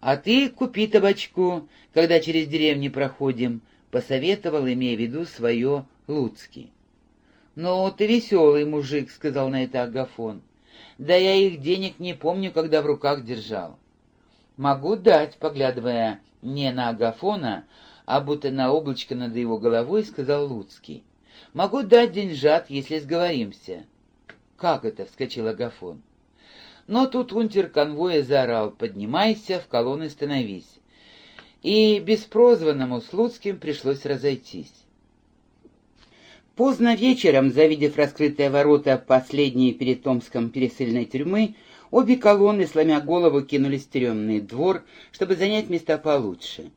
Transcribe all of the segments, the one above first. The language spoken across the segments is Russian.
«А ты купи табачку, когда через деревню проходим», — посоветовал, имея в виду свое Луцкий. «Ну, ты веселый мужик», — сказал на это Агафон. «Да я их денег не помню, когда в руках держал». «Могу дать», — поглядывая не на Агафона, а будто на облачко над его головой, сказал Луцкий. «Могу дать деньжат, если сговоримся». «Как это?» — вскочил Агафон. Но тут унтер конвоя заорал «Поднимайся, в колонны становись». И беспрозванному с Луцким пришлось разойтись. Поздно вечером, завидев раскрытые ворота последней перед Томском пересыльной тюрьмы, обе колонны, сломя голову, кинулись в тюремный двор, чтобы занять места получше.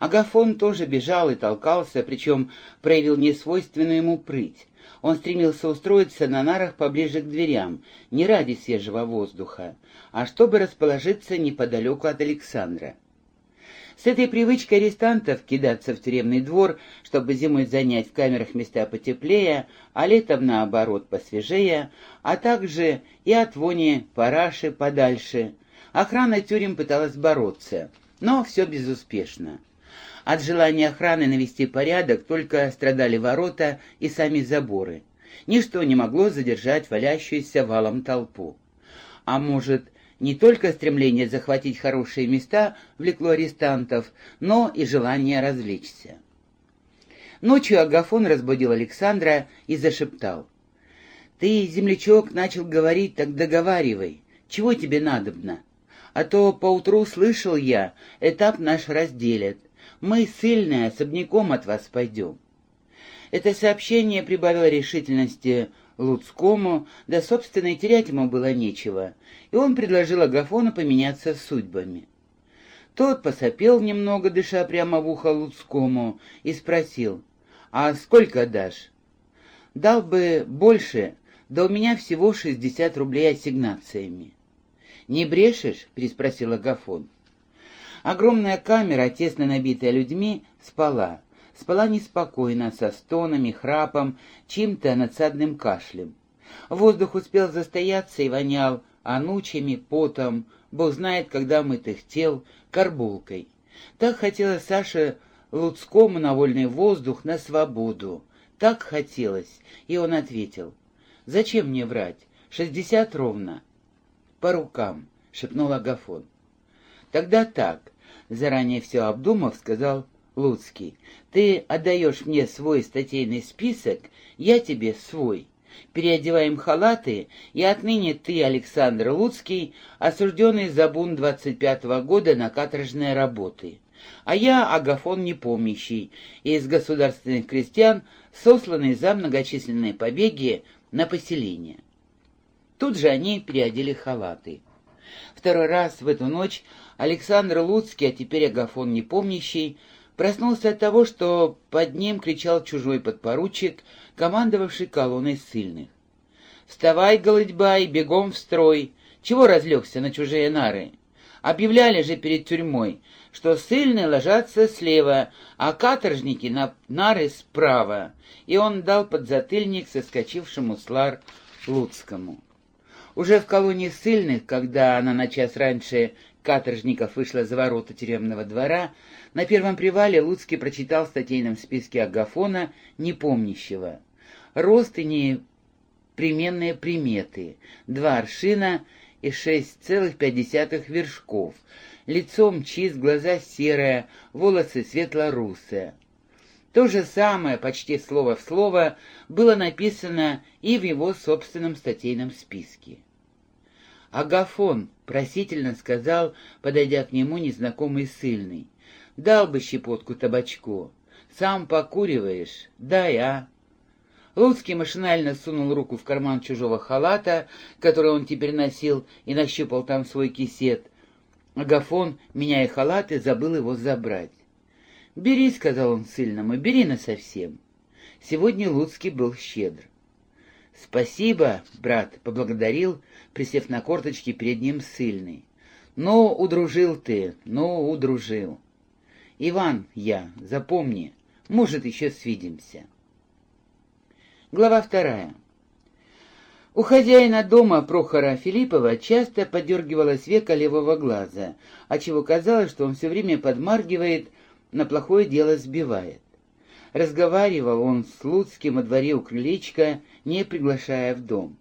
Агафон тоже бежал и толкался, причем проявил несвойственную ему прыть. Он стремился устроиться на нарах поближе к дверям, не ради свежего воздуха, а чтобы расположиться неподалеку от Александра. С этой привычкой арестантов кидаться в тюремный двор, чтобы зимой занять в камерах места потеплее, а летом, наоборот, посвежее, а также и от вони параши подальше, охрана тюрем пыталась бороться, но все безуспешно. От желания охраны навести порядок только страдали ворота и сами заборы. Ничто не могло задержать валящуюся валом толпу. А может, не только стремление захватить хорошие места влекло арестантов, но и желание развлечься. Ночью Агафон разбудил Александра и зашептал. «Ты, землячок, начал говорить, так договаривай. Чего тебе надобно? А то поутру слышал я, этап наш разделят. Мы, сильные, особняком от вас пойдем». Это сообщение прибавило решительности Луцкому, да, собственно, и терять ему было нечего, и он предложил Агафону поменяться судьбами. Тот посопел немного, дыша прямо в ухо Луцкому, и спросил, «А сколько дашь?» «Дал бы больше, да у меня всего шестьдесят рублей ассигнациями». «Не брешешь?» — переспросил Агафон. Огромная камера, тесно набитая людьми, спала спала неспокойно, со стонами, храпом, чьим-то надсадным кашлем. Воздух успел застояться и вонял анучами, потом, бог знает, когда мытых тел, карбулкой. Так хотелось Саше Луцкому на вольный воздух, на свободу. Так хотелось, и он ответил. «Зачем мне врать? Шестьдесят ровно». «По рукам», — шепнул Агафон. «Тогда так», — заранее все обдумав, сказал Луцкий, ты отдаешь мне свой статейный список, я тебе свой. Переодеваем халаты, и отныне ты, Александр Луцкий, осужденный за бунт 25-го года на каторжные работы. А я Агафон Непомнящий, из государственных крестьян, сосланный за многочисленные побеги на поселение. Тут же они переодели халаты. Второй раз в эту ночь Александр Луцкий, а теперь Агафон Непомнящий, Проснулся от того, что под ним кричал чужой подпоручик, командовавший колонной ссыльных. «Вставай, голодьбай, бегом в строй! Чего разлегся на чужие нары? Объявляли же перед тюрьмой, что ссыльные ложатся слева, а каторжники на нары справа!» И он дал подзатыльник соскочившему слар Луцкому. Уже в колонии ссыльных, когда она на час раньше каторжников вышла за ворота тюремного двора, на первом привале Луцкий прочитал в статейном списке Агафона непомнящего. Рост и непременные приметы. Два аршина и шесть целых пять десятых вершков. Лицом чист, глаза серые, волосы светло-русые. То же самое, почти слово в слово, было написано и в его собственном статейном списке. «Агафон», — просительно сказал, подойдя к нему незнакомый сильный, — «дал бы щепотку табачку. Сам покуриваешь? Дай, а». Луцкий машинально сунул руку в карман чужого халата, который он теперь носил, и нащупал там свой кисет. Агафон, меняя халаты, забыл его забрать. «Бери», — сказал он сильному, — «бери насовсем». Сегодня Луцкий был щедр. «Спасибо, брат», — поблагодарил, присев на корточки перед ним сильный. «Ну, удружил ты, ну, удружил». «Иван, я, запомни, может, еще свидимся». Глава вторая. У хозяина дома Прохора Филиппова часто подергивалось века левого глаза, отчего казалось, что он все время подмаргивает, на плохое дело сбивает. Разговаривал он с Луцким во дворе у крылечка, не приглашая в дом.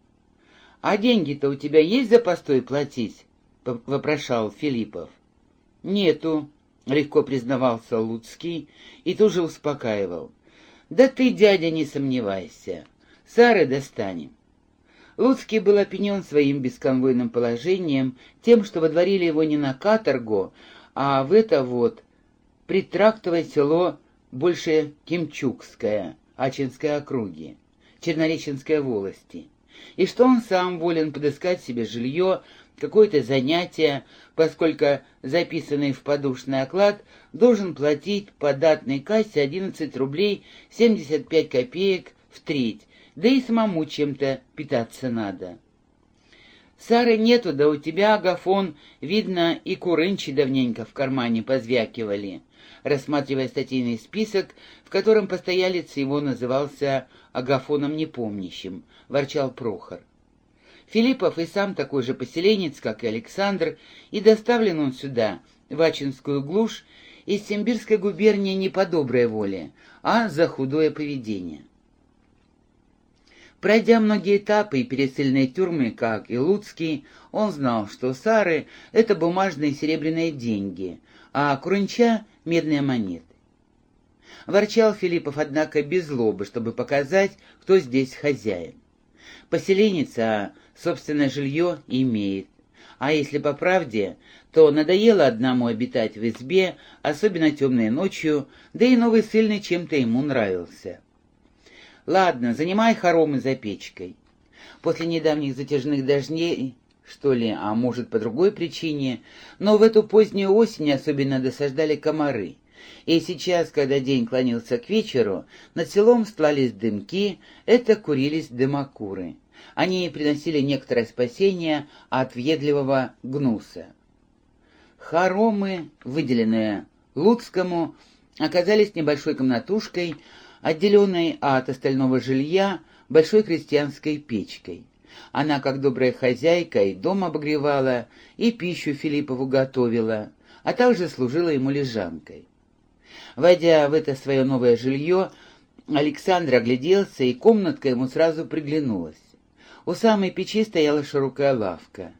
«А деньги-то у тебя есть за постой платить?» — вопрошал Филиппов. «Нету», — легко признавался Луцкий и тоже успокаивал. «Да ты, дядя, не сомневайся. Сары достанем. Луцкий был опьянен своим бесконвойным положением, тем, что водворили его не на каторгу, а в это вот притрактовое село больше Кимчукское, Ачинской округи, Чернореченской волости, и что он сам волен подыскать себе жилье, какое-то занятие, поскольку записанный в подушный оклад должен платить по датной кассе 11 рублей 75 копеек в треть, да и самому чем-то питаться надо. Сары нету, да у тебя, Агафон, видно, и курынчи давненько в кармане позвякивали, рассматривая статейный список, в котором постоялец его назывался Агафоном Непомнящим, ворчал Прохор. Филиппов и сам такой же поселенец, как и Александр, и доставлен он сюда, в Ачинскую глушь, из Симбирской губернии не по доброй воле, а за худое поведение. Пройдя многие этапы и пересыльные тюрьмы, как и Луцкий, он знал, что сары — это бумажные серебряные деньги, а Крунча — медные монеты. Ворчал Филиппов, однако, без злобы, чтобы показать, кто здесь хозяин. Поселенец, а собственное жилье имеет. А если по правде, то надоело одному обитать в избе, особенно темной ночью, да и новый сильный чем-то ему нравился. Ладно, занимай хоромы за печкой. После недавних затяжных дождей, что ли, а может по другой причине, но в эту позднюю осень особенно досаждали комары. И сейчас, когда день клонился к вечеру, над селом стлались дымки, это курились дымокуры. Они приносили некоторое спасение от въедливого гнуса. Хоромы, выделенные Луцкому, оказались небольшой комнатушкой, отделенной от остального жилья большой крестьянской печкой. Она, как добрая хозяйка, и дом обогревала, и пищу Филиппову готовила, а также служила ему лежанкой. Войдя в это свое новое жилье, Александр огляделся, и комнатка ему сразу приглянулась. У самой печи стояла широкая лавка.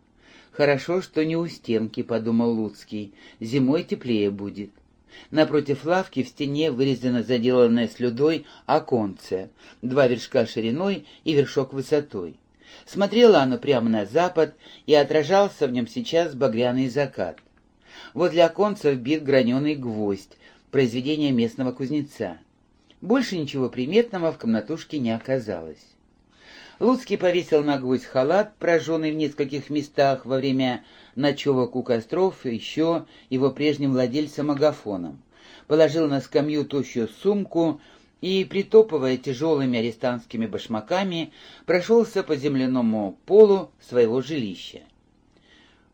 «Хорошо, что не у стенки», — подумал Луцкий, — «зимой теплее будет». Напротив лавки в стене вырезано заделанное слюдой оконце, два вершка шириной и вершок высотой. Смотрело оно прямо на запад, и отражался в нем сейчас багряный закат. Возле оконца вбит граненый гвоздь, произведение местного кузнеца. Больше ничего приметного в комнатушке не оказалось. Луцкий повесил на гвоздь халат, прожженный в нескольких местах во время ночевок у костров, еще его прежним владельцем Агафоном. Положил на скамью тощую сумку и, притопывая тяжелыми арестантскими башмаками, прошелся по земляному полу своего жилища.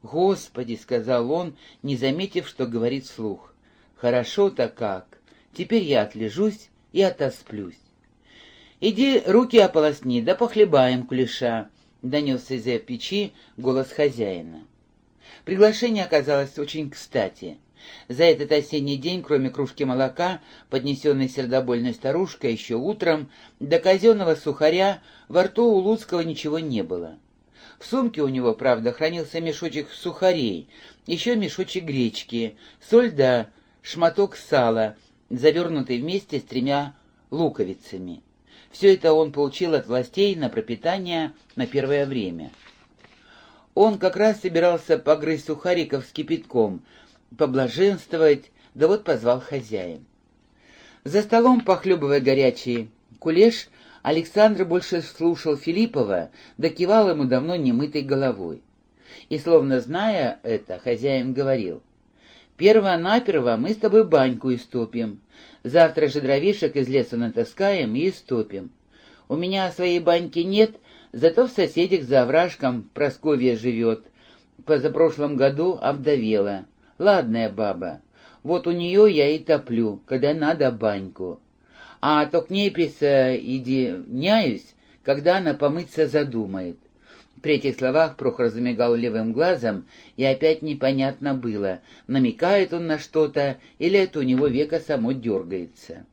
«Господи!» — сказал он, не заметив, что говорит вслух. «Хорошо-то как! Теперь я отлежусь и отосплюсь». «Иди руки ополосни, да похлебаем кулеша», — донесся из-за печи голос хозяина. Приглашение оказалось очень кстати. За этот осенний день, кроме кружки молока, поднесенной сердобольной старушкой еще утром, до казенного сухаря во рту у Луцкого ничего не было. В сумке у него, правда, хранился мешочек сухарей, еще мешочек гречки, соль да шматок сала, завернутый вместе с тремя луковицами. Все это он получил от властей на пропитание на первое время. Он как раз собирался погрызть сухариков с кипятком, поблаженствовать, да вот позвал хозяин. За столом, похлебывая горячий кулеш, Александр больше слушал Филиппова, да кивал ему давно немытой головой. И, словно зная это, хозяин говорил, Перво-наперво мы с тобой баньку истопим. Завтра же дровишек из леса натаскаем и истопим. У меня своей баньки нет, зато в соседях за овражком Просковья живет. Позапрошлом году овдовела. Ладная баба. Вот у нее я и топлю, когда надо баньку. А то к ней присоединяюсь, когда она помыться задумает. При этих словах Прохор замигал левым глазом, и опять непонятно было, намекает он на что-то или это у него века само дергается.